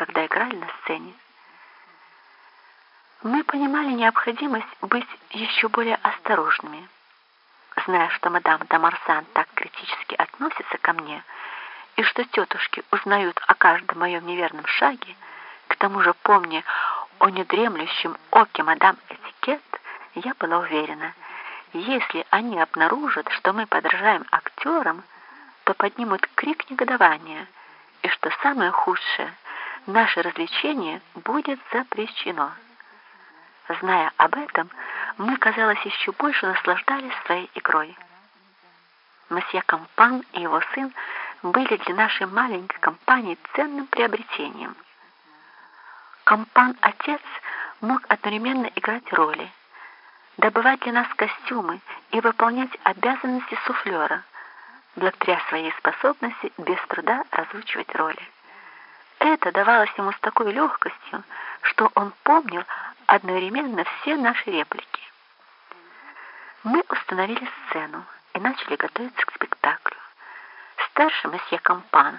когда играли на сцене. Мы понимали необходимость быть еще более осторожными. Зная, что мадам Дамарсан так критически относится ко мне, и что тетушки узнают о каждом моем неверном шаге, к тому же помня о недремлющем оке мадам Этикет, я была уверена, если они обнаружат, что мы подражаем актерам, то поднимут крик негодования, и что самое худшее, наше развлечение будет запрещено. Зная об этом, мы, казалось, еще больше наслаждались своей игрой. Месье Кампан и его сын были для нашей маленькой компании ценным приобретением. Кампан-отец мог одновременно играть роли, добывать для нас костюмы и выполнять обязанности суфлера, благодаря своей способности без труда разучивать роли. Это давалось ему с такой легкостью, что он помнил одновременно все наши реплики. Мы установили сцену и начали готовиться к спектаклю. Старший месье Кампан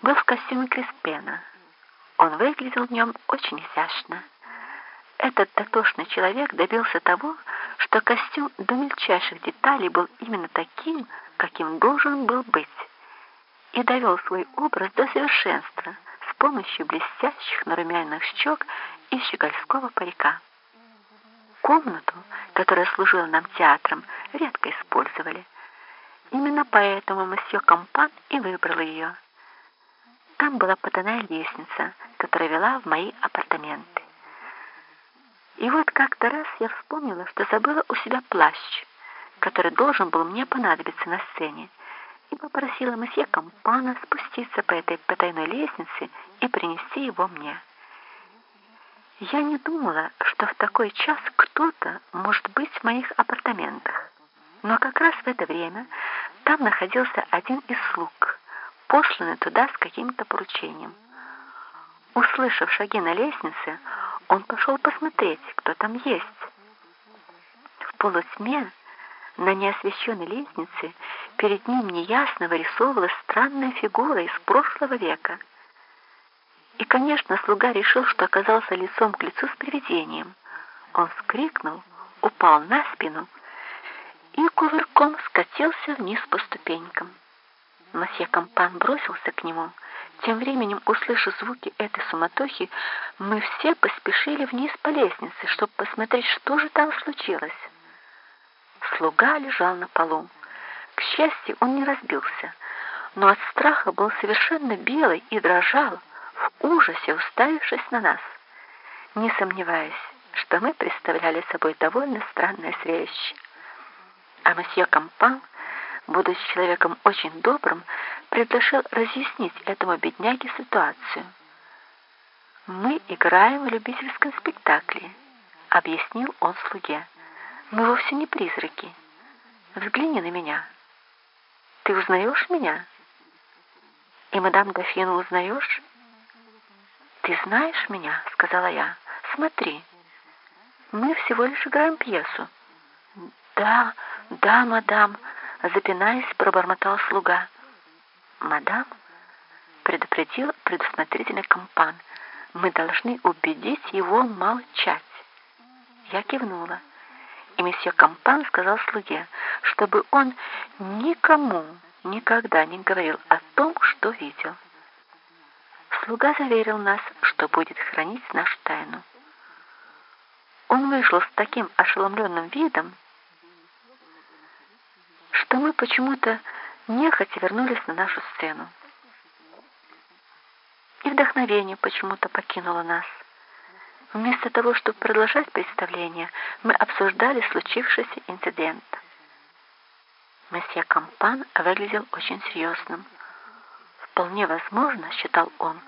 был в костюме Криспена. Он выглядел в нем очень изящно. Этот дотошный человек добился того, что костюм до мельчайших деталей был именно таким, каким должен был быть, и довел свой образ до совершенства помощью блестящих нарумянных щек и щегольского парика. Комнату, которая служила нам театром, редко использовали. Именно поэтому месье Кампан и выбрал ее. Там была потайная лестница, которая вела в мои апартаменты. И вот как-то раз я вспомнила, что забыла у себя плащ, который должен был мне понадобиться на сцене, и попросила месье Кампана спуститься по этой потайной лестнице и принести его мне. Я не думала, что в такой час кто-то может быть в моих апартаментах, но как раз в это время там находился один из слуг, посланный туда с каким-то поручением. Услышав шаги на лестнице, он пошел посмотреть, кто там есть. В полутьме на неосвещенной лестнице перед ним неясно вырисовывалась странная фигура из прошлого века. И, конечно, слуга решил, что оказался лицом к лицу с привидением. Он вскрикнул, упал на спину и кувырком скатился вниз по ступенькам. Масье Кампан бросился к нему — тем временем, услышав звуки этой суматохи, мы все поспешили вниз по лестнице, чтобы посмотреть, что же там случилось. Слуга лежал на полу. К счастью, он не разбился, но от страха был совершенно белый и дрожал, в ужасе уставившись на нас, не сомневаясь, что мы представляли собой довольно странное зрелище. А месье Кампан, будучи человеком очень добрым, предложил разъяснить этому бедняге ситуацию. «Мы играем в любительском спектакле», — объяснил он слуге. «Мы вовсе не призраки. Взгляни на меня. Ты узнаешь меня? И мадам Дофину узнаешь?» «Ты знаешь меня?» — сказала я. «Смотри, мы всего лишь играем пьесу». «Да, да, мадам», — запинаясь, пробормотал слуга. «Мадам», — предупредил предусмотрительный компан, «мы должны убедить его молчать». Я кивнула, и месье Компан сказал слуге, чтобы он никому никогда не говорил о том, что видел. Слуга заверил нас, что будет хранить нашу тайну. Он вышел с таким ошеломленным видом, что мы почему-то нехотя вернулись на нашу сцену. И вдохновение почему-то покинуло нас. Вместо того, чтобы продолжать представление, мы обсуждали случившийся инцидент. Месье Кампан выглядел очень серьезным. Вполне возможно, считал он,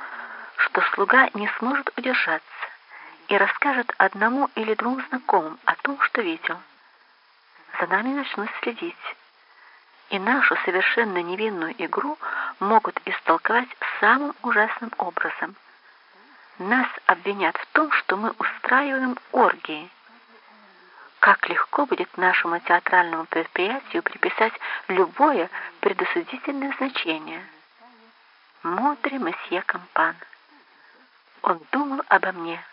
что слуга не сможет удержаться и расскажет одному или двум знакомым о том, что видел. За нами начнут следить и нашу совершенно невинную игру могут истолковать самым ужасным образом. Нас обвинят в том, что мы устраиваем оргии. Как легко будет нашему театральному предприятию приписать любое предосудительное значение. Мудрый месье Кампан. он думал обо мне.